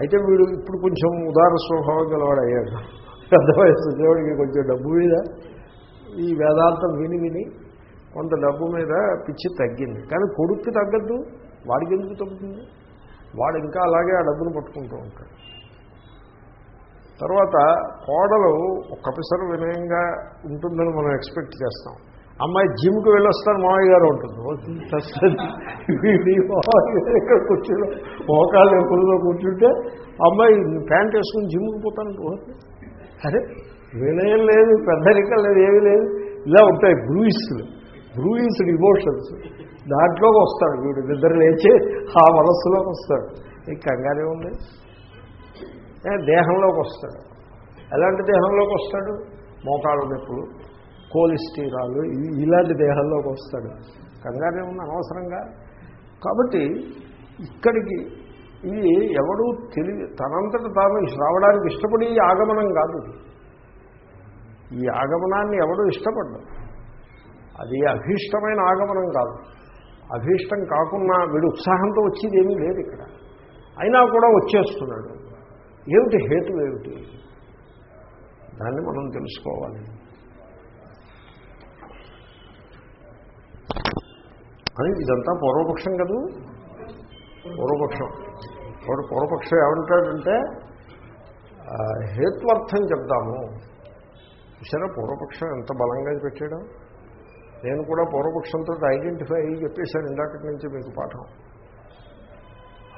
అయితే వీడు ఇప్పుడు కొంచెం ఉదార స్వభావం గలవాడు అయ్యాడు. పెద్ద వయసు దేవుడికి కొంచెం డబ్బు మీద ఈ వేదాంతం విని విని కొంత డబ్బు మీద పిచ్చి తగ్గింది. కానీ కొడుక్కి తగ్గద్దు. వాడికి ఎందుకు తగ్గుతుంది వాడు ఇంకా అలాగే ఆ డబ్బును పట్టుకుంటూ ఉంటాడు. తర్వాత కోడలు ఒక్కపిసరు వినయంగా ఉంటుందని మనం ఎక్స్పెక్ట్ చేస్తాం. అమ్మాయి జిమ్కి వెళ్ళొస్తాను మామయ్య గారు ఉంటుంది ఇక్కడ కూర్చుని మోకాళ్ళు ఎప్పుడులో కూర్చుంటే అమ్మాయి ప్యాంట్ వేసుకుని జిమ్కి పోతాను అరే వినయం లేదు పెద్దరికం లేదు ఏమీ లేదు. ఇలా ఉంటాయి బ్రూయిస్లు బ్రూయిస్డ్ ఇమోషన్స్ దాంట్లోకి వస్తాడు. వీడు నిద్ర లేచి ఆ మనస్సులోకి వస్తాడు. ఈ కంగారే ఉంది దేహంలోకి వస్తాడు. ఎలాంటి దేహంలోకి వస్తాడు? మోకాళ్ళ నొప్పులు కోలిస్టీరాలు ఇలాంటి దేహంలోకి వస్తాడు. కంగారే ఉంది అనవసరంగా. కాబట్టి ఇక్కడికి ఇది ఎవడు తెలివి తనంతట తాను రావడానికి ఇష్టపడి ఈ ఆగమనం కాదు. ఈ ఆగమనాన్ని ఎవడు ఇష్టపడ్డాడు అది అభీష్టమైన ఆగమనం కాదు. అభీష్టం కాకుండా వీడు ఉత్సాహంతో వచ్చేది ఏమీ లేదు ఇక్కడ. అయినా కూడా వచ్చేస్తున్నాడు. ఏమిటి హేతు ఏమిటి? దాన్ని మనం తెలుసుకోవాలి. అని ఇదంతా పూర్వపక్షం కదూ? పూర్వపక్షం. వాడు పూర్వపక్షం ఏమంటాడంటే ఆ, హేత్వర్థం చెప్దాము. చూసారా పూర్వపక్షం ఎంత బలంగా పెట్టాడు? నేను కూడా పూర్వపక్షంతో ఐడెంటిఫై అయ్యి చెప్పేశాను ఇందాకటి నుంచి మీకు పాఠం.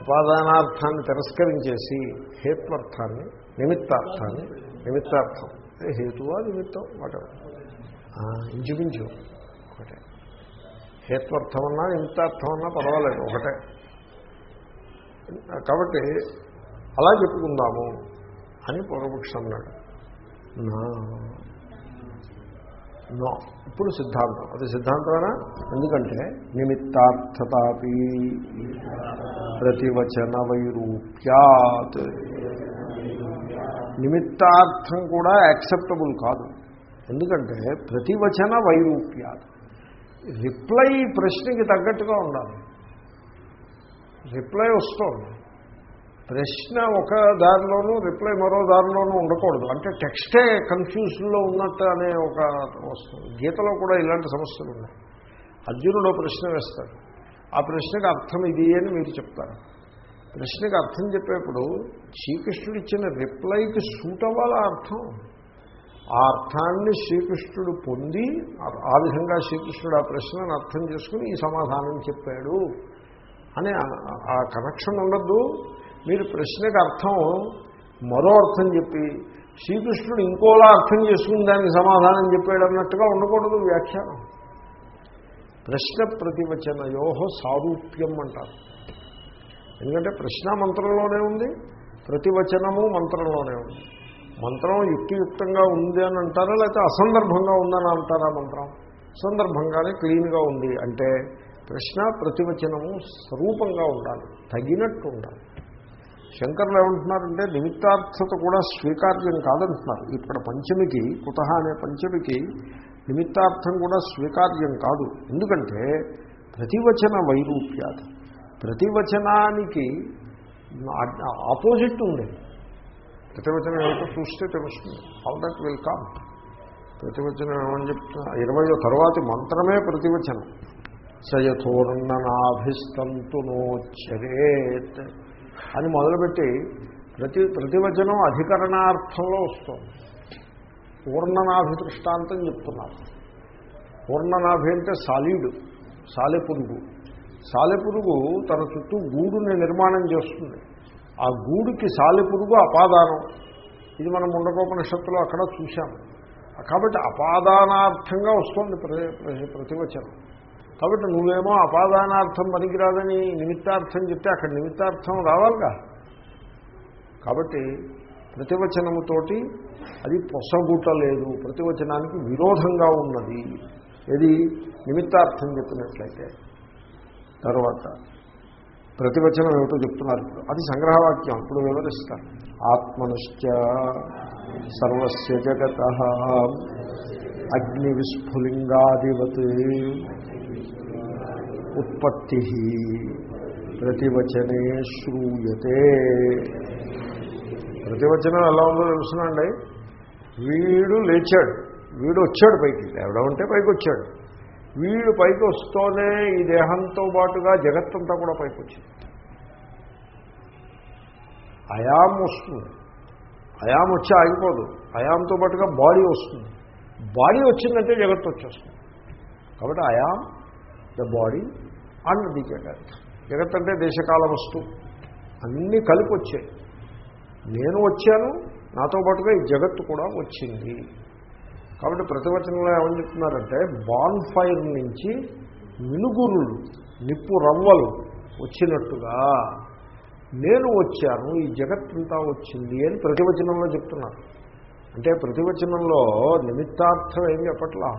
ఉపాదానార్థాన్ని తిరస్కరించేసి హేత్వర్థాన్ని నిమిత్తార్థాన్ని నిమిత్తార్థం. ఏ హేతువా నిమిత్తం వాట ఇంచుమించు ఒకటే. హేత్వర్థం అన్నా నిమిత్తార్థం అన్నా పర్వాలేదు ఒకటే. కాబట్టి అలా చెప్పుకుందాము అని పూర్వపక్షం అన్నాడు. నా నో. ఇప్పుడు సిద్ధాంతం. అది సిద్ధాంతమేనా? ఎందుకంటే నిమిత్తార్థతాపి ప్రతివచన వైరూప్యాత్ నిమిత్తార్థం కూడా యాక్సెప్టబుల్ కాదు. ఎందుకంటే ప్రతివచన వైరూప్యాత్ రిప్లై ప్రశ్నకి తగ్గట్టుగా ఉండాలి. రిప్లై వస్తుంది. ప్రశ్న ఒక దారిలోనూ రిప్లై మరో దారిలోనూ ఉండకూడదు. అంటే టెక్స్టే కన్ఫ్యూజన్లో ఉన్నట్టు అనే ఒక వస్తుంది గీతలో కూడా ఇలాంటి సమస్యలు ఉన్నాయి. అర్జునుడు ప్రశ్న వేస్తాడు. ఆ ప్రశ్నకు అర్థం ఇది అని మీరు చెప్తారు. ప్రశ్నకు అర్థం చెప్పేప్పుడు శ్రీకృష్ణుడు ఇచ్చిన రిప్లైకి సూట్ అవ్వాలా అర్థం? ఆ అర్థాన్ని శ్రీకృష్ణుడు పొంది ఆ- విధంగా శ్రీకృష్ణుడు ఆ ప్రశ్నను అర్థం చేసుకుని ఈ సమాధానం చెప్పాడు. అనే ఆ కనెక్షన్ ఉండద్దు. మీరు ప్రశ్నకు అర్థం మరో అర్థం చెప్పి శ్రీకృష్ణుడు ఇంకోలా అర్థం చేసుకుని దానికి సమాధానం చెప్పాడు అన్నట్టుగా ఉండకూడదు వ్యాఖ్యానం. ప్రశ్న ప్రతివచనయోహో సారూప్యం అంటారు. ఎందుకంటే ప్రశ్న మంత్రంలోనే ఉంది ప్రతివచనము మంత్రంలోనే ఉంది. మంత్రం యుక్తియుక్తంగా ఉంది అని అంటారా లేకపోతే అసందర్భంగా ఉందని అంటారా మంత్రం? సందర్భంగానే క్లీన్గా ఉంది అంటే ప్రశ్న ప్రతివచనము స్వరూపంగా ఉండాలి తగినట్టు ఉండాలి. శంకర్లు ఏమంటున్నారంటే నిమిత్తార్థత కూడా స్వీకార్యం కాదంటున్నారు. ఇక్కడ పంచమికి కుతహ అనే పంచమికి నిమిత్తార్థం కూడా స్వీకార్యం కాదు. ఎందుకంటే ప్రతివచన వైరూప్యాది ప్రతివచనానికి ఆపోజిట్ ఉంది. ప్రతివచనం ఏమిటో చూస్తే తెలుస్తుంది. ఆల్ దట్ విల్ కమ్ ప్రతివచనం ఏమని చెప్తున్నా? ఇరవయో తర్వాతి మంత్రమే ప్రతివచనం. సయథోర్ణనాభిస్తంతునోచ్చరేత్ అని మొదలుపెట్టి ప్రతి ప్రతివచనం అధికరణార్థంలో వస్తుంది. పూర్ణనాభి దృష్టాంతం చెప్తున్నారు. పూర్ణనాభి అంటే సాలీడు సాలెపురుగు. సాలెపురుగు తన చుట్టూ గూడుని నిర్మాణం చేస్తుంది. ఆ గూడుకి సాలెపురుగు అపాదానం. ఇది మనం ముండకోపనిషత్తులో అక్కడ చూశాము. కాబట్టి అపాదానార్థంగా వస్తుంది ప్రతి ప్రతివచనం. కాబట్టి నువ్వేమో అపాదానార్థం పనికిరాదని నిమిత్తార్థం చెప్తే అక్కడ నిమిత్తార్థం రావాలిగా. కాబట్టి ప్రతివచనముతోటి అది పొసగుటలేదు ప్రతివచనానికి విరోధంగా ఉన్నది. ఇది నిమిత్తార్థం చెప్పినట్లయితే. తర్వాత ప్రతివచనం ఏమిటో చెప్తున్నారు ఇప్పుడు. అది సంగ్రహవాక్యం. ఇప్పుడు వివరిస్తారు ఆత్మనశ్చ సర్వస్య జగత అగ్ని విస్ఫులింగాదివత్ ఉత్పత్తి ప్రతివచనే శ్రూయతే. ప్రతివచనం ఎలా ఉందో తెలుసునండి. వీడు లేచాడు. వీడు వచ్చాడు పైకి. లేవడం పైకి వచ్చాడు వీడు పైకి వస్తూనే ఈ దేహంతో పాటుగా జగత్తంతా కూడా పైకి వచ్చింది అయాం వస్తుంది. అయాం వచ్చి ఆగిపోదు. అయాంతో పాటుగా బాడీ వస్తుంది. బాడీ వచ్చిందంటే జగత్తు వచ్చేస్తుంది. కాబట్టి I'm the body and the జగత్. జగత్ అంటే దేశకాల వస్తువు. అన్నీ కలిపి వచ్చాయి. నేను వచ్చాను నాతో పాటుగా ఈ జగత్తు కూడా వచ్చింది. కాబట్టి ప్రతివచనంలో ఏమని చెప్తున్నారంటే బాన్ ఫైర్ నుంచి మినుగురులు నిప్పు రవ్వలు వచ్చినట్టుగా నేను వచ్చాను ఈ జగత్తంతా వచ్చింది అని ప్రతివచనంలో చెప్తున్నారు. అంటే ప్రతివచనంలో నిమిత్తార్థం ఏం చెప్పట్లా?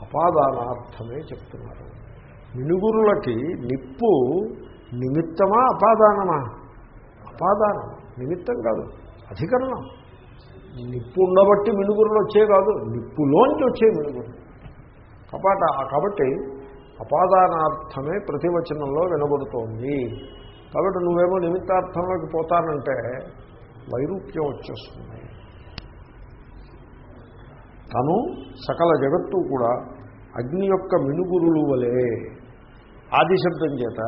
అపాదానార్థమే చెప్తున్నారు. మినుగురులకి నిప్పు నిమిత్తమా అపాదానమా? అపాదానం. నిమిత్తం కాదు. అధికరణం. నిప్పు ఉండబట్టి మినుగురులు వచ్చే కాదు. నిప్పులోంచి వచ్చే మినుగురు. కపాట కాబట్టి అపాదానార్థమే ప్రతివచనంలో వినబడుతోంది. కాబట్టి నువ్వేమో నిమిత్తార్థంలోకి పోతానంటే వైరూప్యం వచ్చేస్తుంది. తను సకల జగత్తు కూడా అగ్ని యొక్క మినుగురులు వలె ఆదిశబ్దం చేత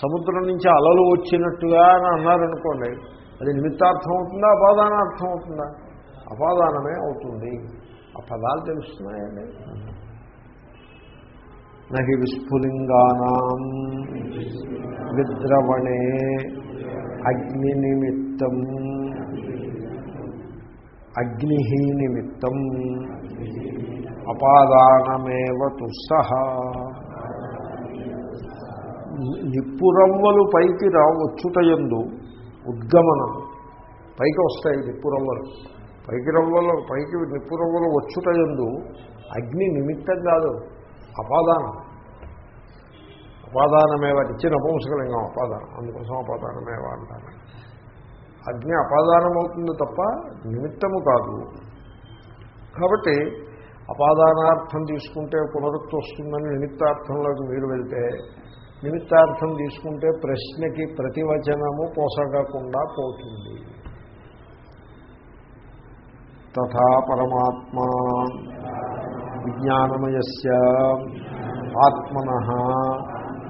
సముద్రం నుంచి అలలు వచ్చినట్టుగా అని అన్నారనుకోండి అది నిమిత్తార్థం అవుతుందా అపాదానార్థం అవుతుందా? అపాదానమే అవుతుంది. ఆ పదాలు తెలుస్తున్నాయండి. నహి విస్ఫులింగానాం విద్రవణే అగ్ని నిమిత్తం అగ్ని నిమిత్తం అపాదానమేవ తుస్సహ. నిప్పురవ్వలు పైకి రావచ్చుటయందు ఉద్గమనం. పైకి వస్తాయి నిప్పురవ్వలు పైకి రవ్వలు పైకి నిప్పురవ్వలు వచ్చుటయందు అగ్ని నిమిత్తం కాదు అపాదానం. అపాదానమేవ ఇచ్చి నపుంసకలింగం అపాదానం. అందుకోసం అపాదానమేవ అంటాను అగ్ని అపాదానం అవుతుంది తప్ప నిమిత్తము కాదు. కాబట్టి అపాదానార్థం తీసుకుంటే పునరుక్తి వస్తుందని నిమిత్తార్థంలోకి మీరు వెళ్తే నిమిత్తార్థం తీసుకుంటే ప్రశ్నకి ప్రతివచనము పోసగకుండా పోతుంది. తథా పరమాత్మా విజ్ఞానమయస్య ఆత్మన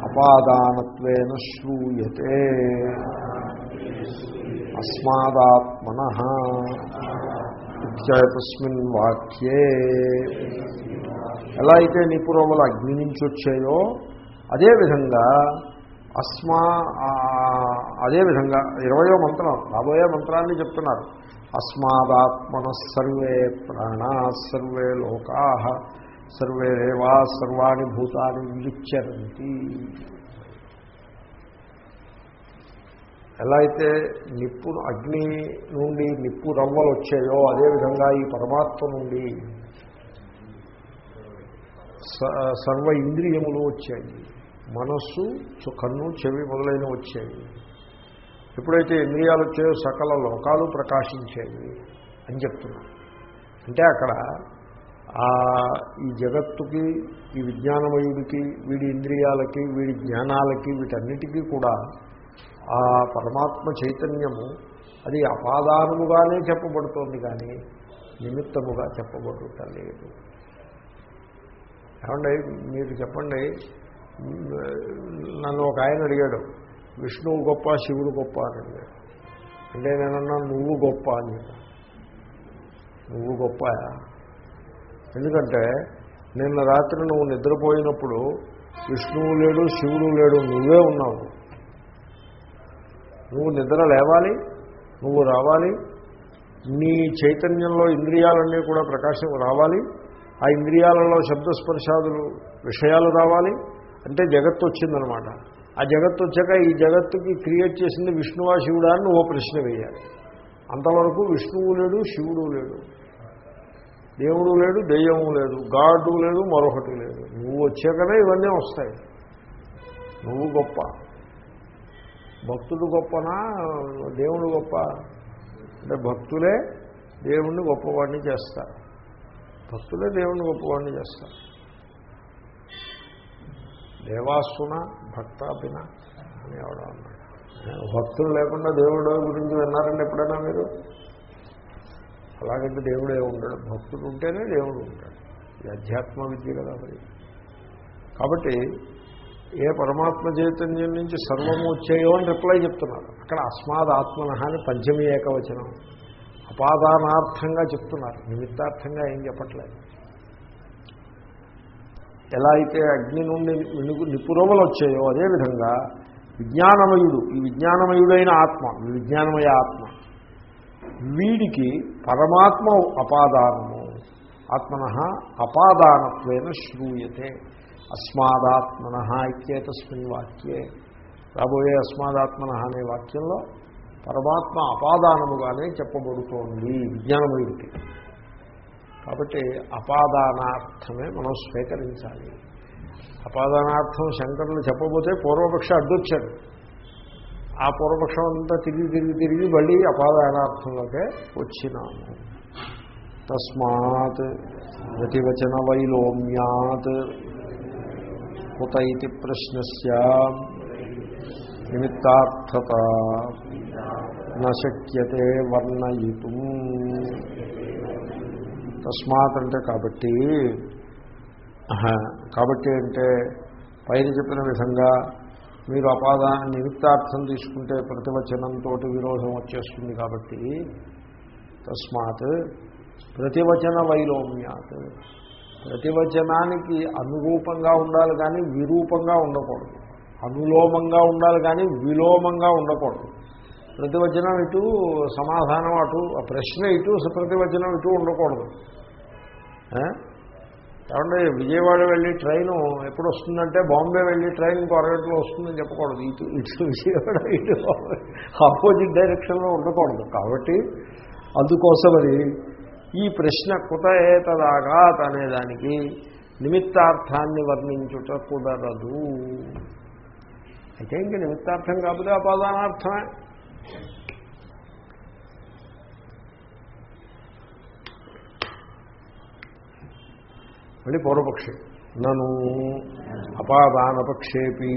అపాదానత్వేన శ్రూయతే. అస్మాదాత్మన ఇత్యతస్మిన్ వాక్యే. ఎలా అయితే నిపురములు అగ్ని నుంచి వచ్చాయో అదేవిధంగా అస్మా అదేవిధంగా ఇరవయో మంత్రం రాబోయే మంత్రాన్ని చెప్తున్నారు. అస్మాదాత్మన సర్వే ప్రాణా సర్వే లోకా సర్వే దేవా సర్వాణి భూతాన్ని విలుచ్చరంతి ఎలా అయితే నిప్పు అగ్ని నుండి నిప్పు రవ్వలు వచ్చాయో అదేవిధంగా ఈ పరమాత్మ నుండి సర్వ ఇంద్రియములు వచ్చాయి. మనస్సు కన్ను చెవి మొదలైన వచ్చాయి ఎప్పుడైతే ఇంద్రియాలు వచ్చాయో సకల లోకాలు ప్రకాశించేవి అని చెప్తున్నాను అంటే అక్కడ ఈ జగత్తుకి ఈ విజ్ఞానమయుడికి వీడి ఇంద్రియాలకి వీడి జ్ఞానాలకి వీటన్నిటికీ కూడా ఆ పరమాత్మ చైతన్యము అది అపాదానముగానే చెప్పబడుతోంది కానీ నిమిత్తముగా చెప్పబడుట లేదు. ఏమండి మీరు చెప్పండి నన్ను ఒక ఆయన అడిగాడు విష్ణువు గొప్ప శివుడు గొప్ప అని అడిగాడు. అంటే నేనన్నా నువ్వు గొప్ప అని చెప్పాను. నువ్వు గొప్ప ఎందుకంటే నిన్న రాత్రి నువ్వు నిద్రపోయినప్పుడు విష్ణువు లేడు శివుడు లేడు నువ్వే ఉన్నావు. నువ్వు నిద్ర లేవాలి నువ్వు రావాలి నీ చైతన్యంలో ఇంద్రియాలన్నీ కూడా ప్రకాశం రావాలి ఆ ఇంద్రియాలలో శబ్దస్పర్శాదులు విషయాలు రావాలి అంటే జగత్తు వచ్చిందనమాట ఆ జగత్తు వచ్చాక ఈ జగత్తుకి క్రియేట్ చేసింది విష్ణువా శివుడా అని ఓ ప్రశ్న వేయాలి. అంతవరకు విష్ణువు లేడు శివుడు లేడు. దేవుడు లేడు దెయ్యము లేదు గాడు లేదు మరొకటి లేదు. నువ్వు వచ్చాకనే ఇవన్నీ వస్తాయి. నువ్వు గొప్ప. భక్తుడు గొప్పనా? దేవుడు గొప్ప? అంటే భక్తులే దేవుణ్ణి గొప్పవాడిని చేస్తారు. భక్తులే దేవుణ్ణి గొప్పవాడిని చేస్తారు. దేవాసున భక్తాపిన అని ఎవడో అన్నాడు. భక్తులు లేకుండా దేవుడు గురించి విన్నారండి ఎప్పుడైనా మీరు? అలాగంటే దేవుడే ఉండడు. భక్తుడు ఉంటేనే దేవుడు ఉంటాడు. ఇది అధ్యాత్మ విద్య కదా మరి. కాబట్టి ఏ పరమాత్మ చైతన్యం నుంచి సర్వము వచ్చాయో అని రిప్లై చెప్తున్నారు. అక్కడ అస్మాద్ ఆత్మన అని పంచమి ఏకవచనం. అపాదానార్థంగా చెప్తున్నారు. నిమిత్తార్థంగా ఏం చెప్పట్లేదు. ఎలా అయితే అగ్ని నుండి వెనుగు వచ్చాయో అదేవిధంగా విజ్ఞానమయుడు ఈ విజ్ఞానమయుడైన ఆత్మ విజ్ఞానమయ ఆత్మ వీడికి పరమాత్మ అపాదానము ఆత్మన అపాదానత్వేన శ్రూయతే అస్మాదాత్మన ఇత్యేతస్మిన్ వాక్యే. రాబోయే అస్మాదాత్మన అనే వాక్యంలో పరమాత్మ అపాదానముగానే చెప్పబడుతోంది విజ్ఞానమయుడికి. కాబట్టి అపాదానార్థమే మనం స్వీకరించాలి. అపాదానార్థం శంకరులు చెప్పబోతే పూర్వపక్ష అడ్డొచ్చాడు ఆ పూర్వపక్షం అంతా తిరిగి తిరిగి తిరిగి మళ్ళీ అపాదానార్థంలోకే వచ్చినాము. తస్మాత్ ప్రతివచన వైలోమ్యాత్ కుత ఇది ప్రశ్నస్య నిమిత్తార్థత నశక్యతే వర్ణయితు. తస్మాత్ అంటే కాబట్టి కాబట్టి అంటే పైన చెప్పిన విధంగా మీరు అపాదాన నిమిత్తార్థం తీసుకుంటే ప్రతివచనంతో విరోధం వచ్చేస్తుంది కాబట్టి తస్మాత్ ప్రతివచన వైలోమ్యాత్. ప్రతివచనానికి అనురూపంగా ఉండాలి కానీ విరూపంగా ఉండకూడదు. అనులోమంగా ఉండాలి కానీ విలోమంగా ఉండకూడదు. ప్రతివచనం ఇటు సమాధానం అటు ప్రశ్న ఇటు ప్రతివచనం ఇటు ఉండకూడదు. ఏమంటే విజయవాడ వెళ్ళి ట్రైను ఎప్పుడు వస్తుందంటే బాంబే వెళ్ళి ట్రైన్ ఇంకో అరగంటలో వస్తుందని చెప్పకూడదు. ఇటు ఇటు విజయవాడ ఇటు ఆపోజిట్ డైరెక్షన్లో ఉండకూడదు. కాబట్టి అందుకోసమని ఈ ప్రశ్న కుత ఏతదాగాత్ అనేదానికి నిమిత్తార్థాన్ని వర్ణించుట కుదరదు. అయితే ఇంక నిమిత్తార్థం కాకపోతే అపాదానార్థమే మళ్ళీ పూర్వపక్షి. నను అపాదానపక్షేపి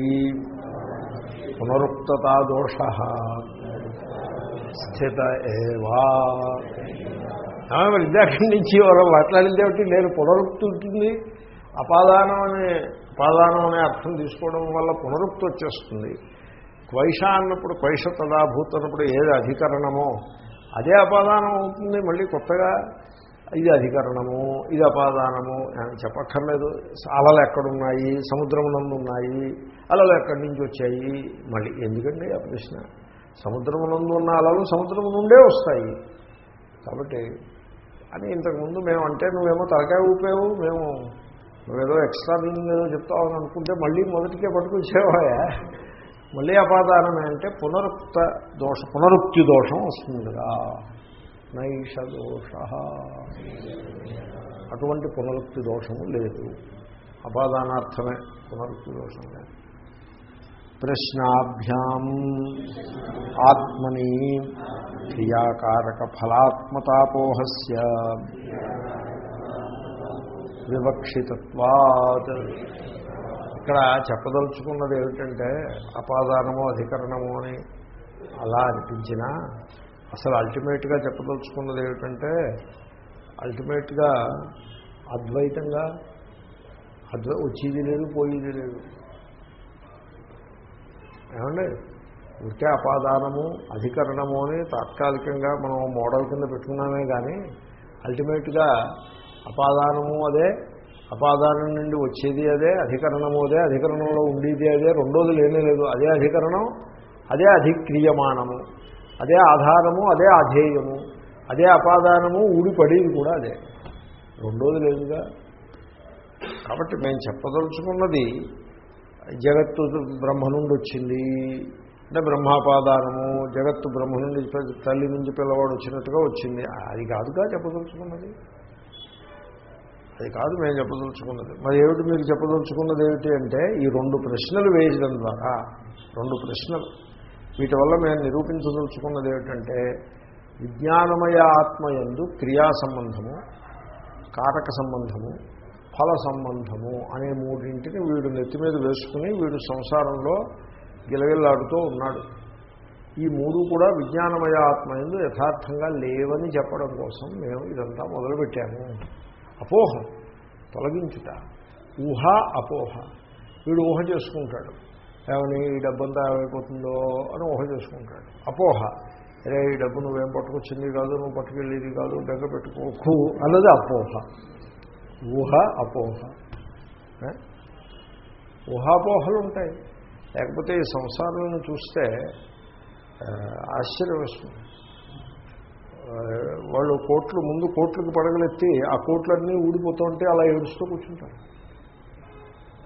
పునరుక్తతా దోష స్థిత ఏవా. మరి ఇద్దరి నుంచి ఎవరో మాట్లాడిందేమిటి నేను పునరుక్తి ఉంటుంది అపాదానం అనే అపాదానం అనే అర్థం తీసుకోవడం వల్ల పునరుక్తి వచ్చేస్తుంది. క్వైష అన్నప్పుడు క్వైష తదాభూత అన్నప్పుడు ఏది అధికరణమో అదే అపాదానం అవుతుంది. మళ్ళీ కొత్తగా ఇది అధికరణము ఇది అపాదానము చెప్పక్కర్లేదు. అలలు ఎక్కడున్నాయి? సముద్రమునందు ఉన్నాయి అలలు ఎక్కడి నుంచి వచ్చాయి? మళ్ళీ ఎందుకండి ఆ ప్రశ్న? సముద్రమునందు ఉన్న అలలు సముద్రము నుండే వస్తాయి. కాబట్టి అని ఇంతకుముందు మేము అంటే నువ్వేమో తలకాయ ఊపావు మేము నువ్వేదో ఎక్స్ట్రా మీనింగ్ ఏదో చెప్తావు అనుకుంటే మళ్ళీ మొదటికే పట్టుకొచ్చేవాయా? మళ్ళీ అపాదానమే అంటే పునరుక్త దోష పునరుక్తి దోషం వస్తుందిగా నైష దోష. అటువంటి పునరుక్తి దోషము లేదు. అపాదానార్థమే పునరుక్తి దోషం లేదు. ప్రశ్నాభ్యాం ఆత్మని క్రియాకారక ఫలాత్మతాపోహస్ వివక్షితత్వాత్ ఇక్కడ చెప్పదలుచుకున్నది ఏమిటంటే అపాదానము అధికరణము అని అలా అనిపించినా అసలు అల్టిమేట్గా చెప్పదలుచుకున్నది ఏమిటంటే అల్టిమేట్గా అద్వైతంగా అద్వై వచ్చేది లేదు పోయేది లేదు. ఏమండి? ఇంకే అపాదానము అధికరణము అని తాత్కాలికంగా మనం మోడల్ కింద పెట్టుకున్నామే కానీ అల్టిమేట్గా అపాదానము అదే అపాదానం నుండి వచ్చేది అదే అధికరణము అదే అధికరణంలో ఉండేది అదే రెండోది లేనే లేదు. అదే అధికరణం అదే అధిక్రియమాణము అదే ఆధారము అదే అధేయము అదే అపాదానము ఊడిపడేది కూడా అదే. రెండోది లేదుగా. కాబట్టి మేము చెప్పదలుచుకున్నది జగత్తు బ్రహ్మ నుండి వచ్చింది. అంటే బ్రహ్మాపాదానము జగత్తు బ్రహ్మ నుండి తల్లి నుంచి పిల్లవాడు వచ్చినట్టుగా వచ్చింది. అది కాదుగా చెప్పదలుచుకున్నది. అది కాదు మేము చెప్పదలుచుకున్నది. మరి ఏమిటి మీరు చెప్పదలుచుకున్నది ఏమిటి అంటే ఈ రెండు ప్రశ్నలు వేయడం ద్వారా రెండు ప్రశ్నలు. వీటి వల్ల మేము నిరూపించదలుచుకున్నది ఏమిటంటే విజ్ఞానమయ ఆత్మయందు క్రియా సంబంధము కారక సంబంధము ఫల సంబంధము అనే మూడింటిని వీడు నెత్తి మీద వేసుకుని వీడు సంసారంలో గిలగిల్లాడుతూ ఉన్నాడు. ఈ మూడు కూడా విజ్ఞానమయ ఆత్మ ఎందు యథార్థంగా లేవని చెప్పడం కోసం మేము ఇదంతా మొదలుపెట్టాము. అపోహ తొలగించుట. ఊహ అపోహ. వీడు ఊహ చేసుకుంటాడు. ఏమని ఈ డబ్బంతా ఏమైపోతుందో అని ఊహ చేసుకుంటాడు. అపోహ. అరే ఈ డబ్బు నువ్వేం పట్టుకొచ్చింది కాదు నువ్వు పట్టుకెళ్ళేది కాదు బెగ్గ పెట్టుకోకు అన్నది అపోహ. ఊహ అపోహ. ఊహాపోహలు ఉంటాయి. లేకపోతే ఈ సంసారాలను చూస్తే ఆశ్చర్యం వస్తుంది. వాళ్ళు కోట్లు ముందు కోట్లకు పడగలెత్తి ఆ కోట్లన్నీ ఊడిపోతూ ఉంటే అలా ఏడుస్తూ కూర్చుంటారు.